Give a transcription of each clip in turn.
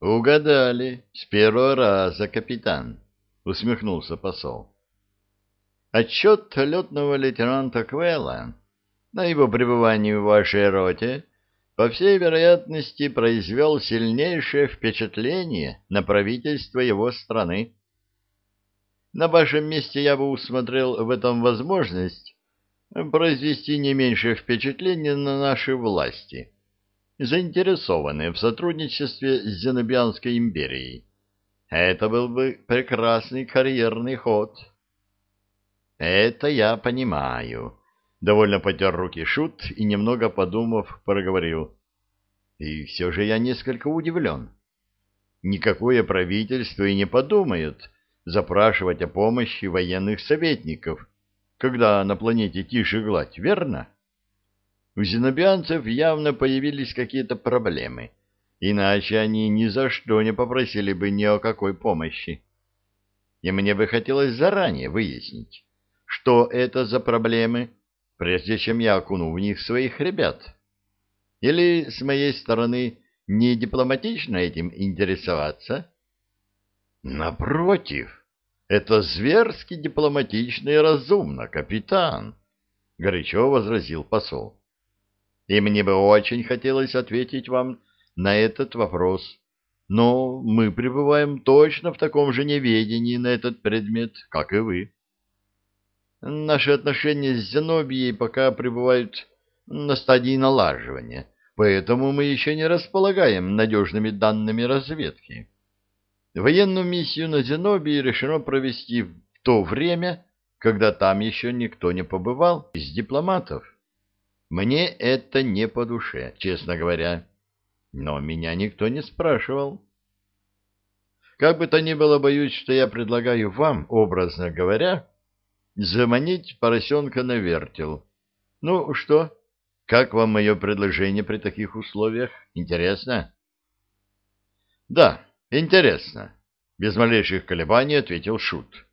Угадали с первого раза, капитан, усмехнулся посол. Отчет летного лейтенанта Квелла на его пребывании в вашей роте по всей вероятности произвел сильнейшее впечатление на правительство его страны. На вашем месте я бы усмотрел в этом возможность произвести не меньшее впечатление на наши власти заинтересованные в сотрудничестве с Зенобианской империей. Это был бы прекрасный карьерный ход. Это я понимаю. Довольно потер руки Шут и, немного подумав, проговорил. И все же я несколько удивлен. Никакое правительство и не подумает запрашивать о помощи военных советников, когда на планете тише гладь, верно? — у зенобианцев явно появились какие-то проблемы, иначе они ни за что не попросили бы ни о какой помощи. И мне бы хотелось заранее выяснить, что это за проблемы, прежде чем я окуну в них своих ребят. Или, с моей стороны, не дипломатично этим интересоваться? Напротив, это зверски дипломатично и разумно, капитан, — горячо возразил посол и мне бы очень хотелось ответить вам на этот вопрос. Но мы пребываем точно в таком же неведении на этот предмет, как и вы. Наши отношения с Зенобией пока пребывают на стадии налаживания, поэтому мы еще не располагаем надежными данными разведки. Военную миссию на Зенобии решено провести в то время, когда там еще никто не побывал из дипломатов. Мне это не по душе, честно говоря. Но меня никто не спрашивал. Как бы то ни было, боюсь, что я предлагаю вам, образно говоря, заманить поросенка на вертел. Ну что, как вам мое предложение при таких условиях? Интересно? Да, интересно. Без малейших колебаний ответил Шут.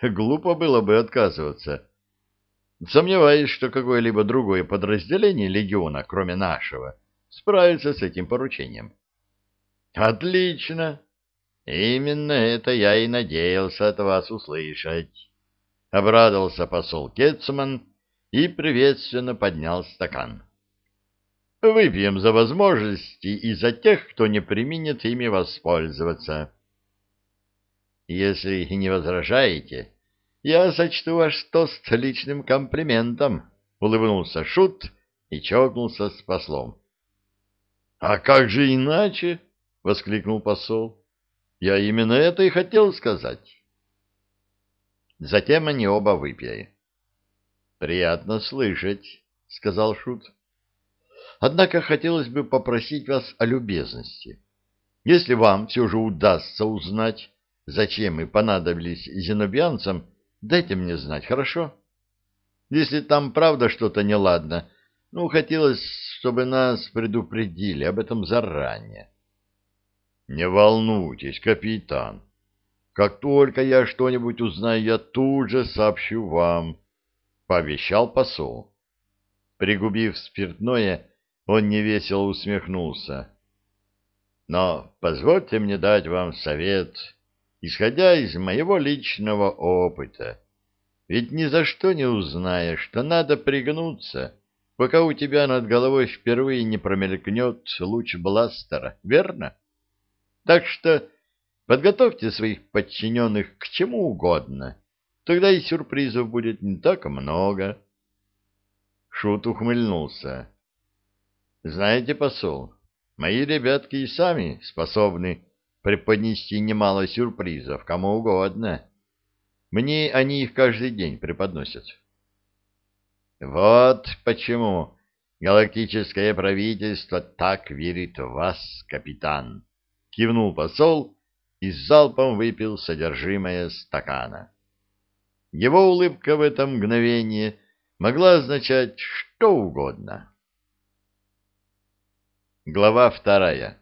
Глупо было бы отказываться. Сомневаюсь, что какое-либо другое подразделение легиона, кроме нашего, справится с этим поручением. Отлично. Именно это я и надеялся от вас услышать. Обрадовался посол Кетцман и приветственно поднял стакан. Выпьем за возможности и за тех, кто не применит ими воспользоваться. Если не возражаете, я сочту ваш тост личным комплиментом, — улыбнулся Шут и чокнулся с послом. — А как же иначе? — воскликнул посол. — Я именно это и хотел сказать. Затем они оба выпили. — Приятно слышать, — сказал Шут. — Однако хотелось бы попросить вас о любезности. Если вам все же удастся узнать, зачем мы понадобились зенобианцам, Дайте мне знать, хорошо? Если там правда что-то неладно, ну, хотелось, чтобы нас предупредили об этом заранее. Не волнуйтесь, капитан. Как только я что-нибудь узнаю, я тут же сообщу вам, — пообещал посол. Пригубив спиртное, он невесело усмехнулся. Но позвольте мне дать вам совет исходя из моего личного опыта. Ведь ни за что не узнаешь, что надо пригнуться, пока у тебя над головой впервые не промелькнет луч бластера, верно? Так что подготовьте своих подчиненных к чему угодно, тогда и сюрпризов будет не так много. Шут ухмыльнулся. Знаете, посол, мои ребятки и сами способны преподнести немало сюрпризов кому угодно. Мне они их каждый день преподносят. Вот почему галактическое правительство так верит в вас, капитан, кивнул посол и залпом выпил содержимое стакана. Его улыбка в это мгновение могла означать что угодно. Глава вторая.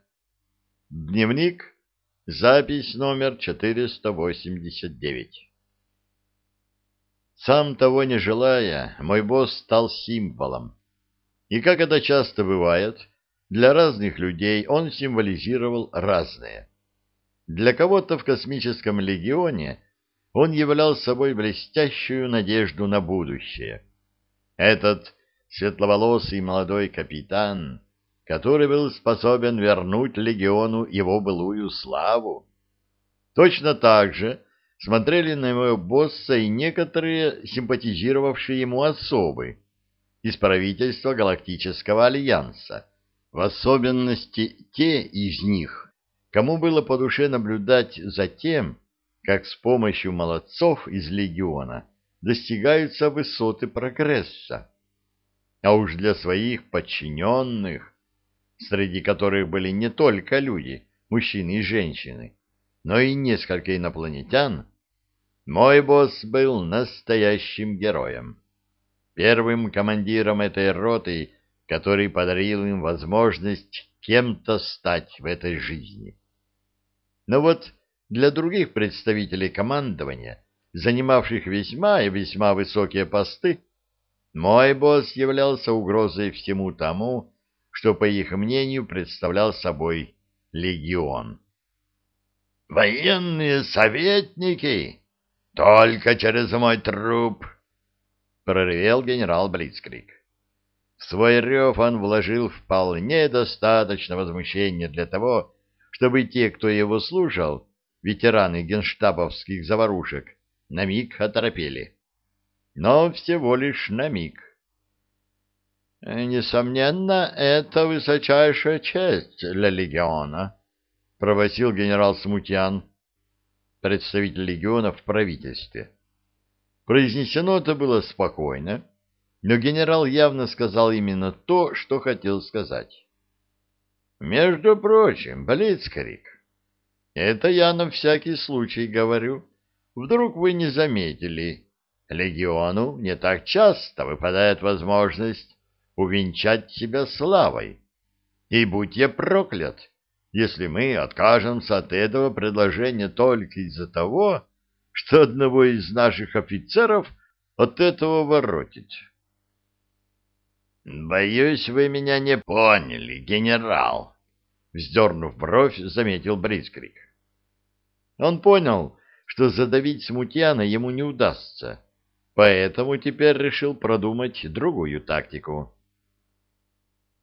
Дневник Запись номер 489. Сам того не желая, мой босс стал символом. И как это часто бывает, для разных людей он символизировал разное. Для кого-то в космическом легионе он являл собой блестящую надежду на будущее. Этот светловолосый молодой капитан, который был способен вернуть легиону его былую славу. Точно так же смотрели на моего босса и некоторые симпатизировавшие ему особы из правительства Галактического Альянса, в особенности те из них, кому было по душе наблюдать за тем, как с помощью молодцов из легиона достигаются высоты прогресса. А уж для своих подчиненных, среди которых были не только люди, мужчины и женщины, но и несколько инопланетян, мой босс был настоящим героем. Первым командиром этой роты, который подарил им возможность кем-то стать в этой жизни. Но вот для других представителей командования, занимавших весьма и весьма высокие посты, мой босс являлся угрозой всему тому, что, по их мнению, представлял собой легион. «Военные советники! Только через мой труп!» — проревел генерал Блицкрик. В свой рев он вложил вполне достаточно возмущения для того, чтобы те, кто его слушал, ветераны генштабовских заварушек, на миг оторопели. Но всего лишь на миг. «Несомненно, это высочайшая честь для легиона», — провосил генерал Смутьян, представитель легиона в правительстве. Произнесено это было спокойно, но генерал явно сказал именно то, что хотел сказать. «Между прочим, Блицкрик, это я на всякий случай говорю. Вдруг вы не заметили, легиону не так часто выпадает возможность увенчать себя славой. И будь я проклят, если мы откажемся от этого предложения только из-за того, что одного из наших офицеров от этого воротить. «Боюсь, вы меня не поняли, генерал», — вздернув бровь, заметил Брискрик. Он понял, что задавить смутьяна ему не удастся, поэтому теперь решил продумать другую тактику.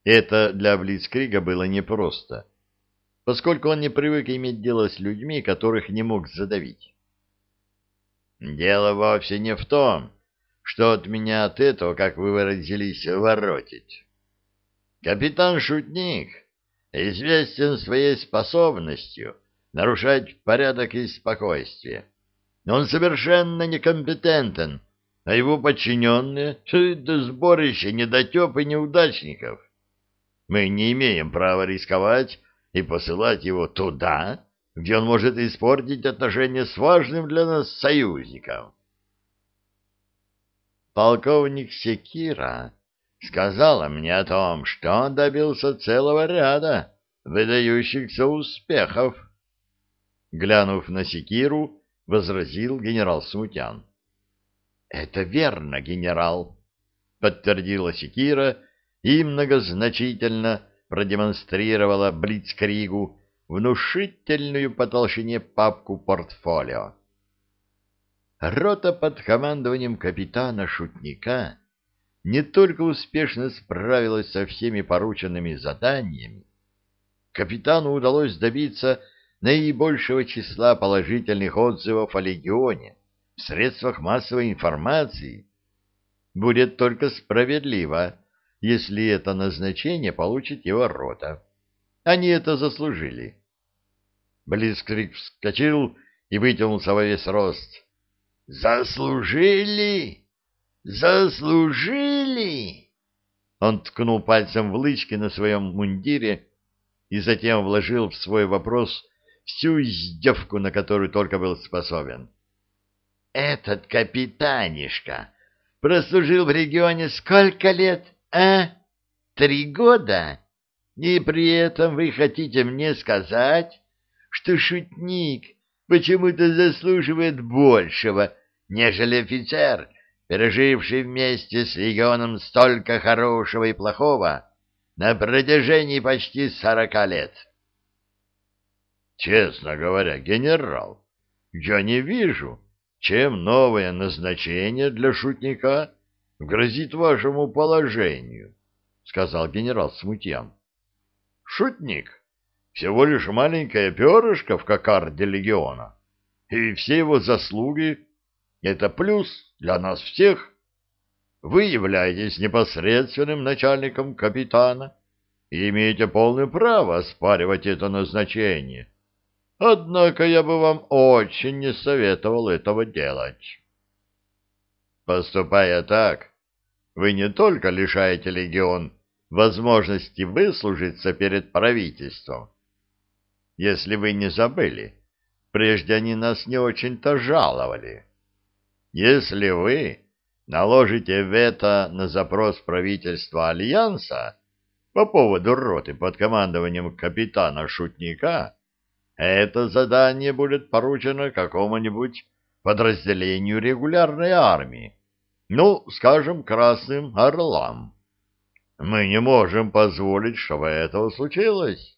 Это для Блицкрига было непросто, поскольку он не привык иметь дело с людьми, которых не мог задавить. «Дело вовсе не в том, что от меня от этого, как вы выразились, воротить. Капитан Шутник известен своей способностью нарушать порядок и спокойствие. Он совершенно некомпетентен, а его подчиненные — это сборище недотеп и неудачников. Мы не имеем права рисковать и посылать его туда, где он может испортить отношения с важным для нас союзником. Полковник Секира сказала мне о том, что он добился целого ряда выдающихся успехов. Глянув на Секиру, возразил генерал Смутян. — Это верно, генерал, — подтвердила Секира, и многозначительно продемонстрировала Блицкригу внушительную по толщине папку портфолио. Рота под командованием капитана-шутника не только успешно справилась со всеми порученными заданиями, капитану удалось добиться наибольшего числа положительных отзывов о легионе в средствах массовой информации. Будет только справедливо, если это назначение получит его рота. Они это заслужили. Блицкрик вскочил и вытянулся во весь рост. «Заслужили! Заслужили!» Он ткнул пальцем в лычки на своем мундире и затем вложил в свой вопрос всю издевку, на которую только был способен. «Этот капитанишка прослужил в регионе сколько лет?» А? Три года? И при этом вы хотите мне сказать, что шутник почему-то заслуживает большего, нежели офицер, переживший вместе с легионом столько хорошего и плохого, на протяжении почти сорока лет. Честно говоря, генерал, я не вижу, чем новое назначение для шутника грозит вашему положению, сказал генерал Смутьян. Шутник всего лишь маленькое перышко в кокарде легиона, и все его заслуги — это плюс для нас всех. Вы являетесь непосредственным начальником капитана и имеете полное право оспаривать это назначение. Однако я бы вам очень не советовал этого делать. Поступая так, вы не только лишаете легион возможности выслужиться перед правительством. Если вы не забыли, прежде они нас не очень-то жаловали. Если вы наложите вето на запрос правительства Альянса по поводу роты под командованием капитана-шутника, это задание будет поручено какому-нибудь подразделению регулярной армии, ну, скажем, Красным Орлам. Мы не можем позволить, чтобы этого случилось.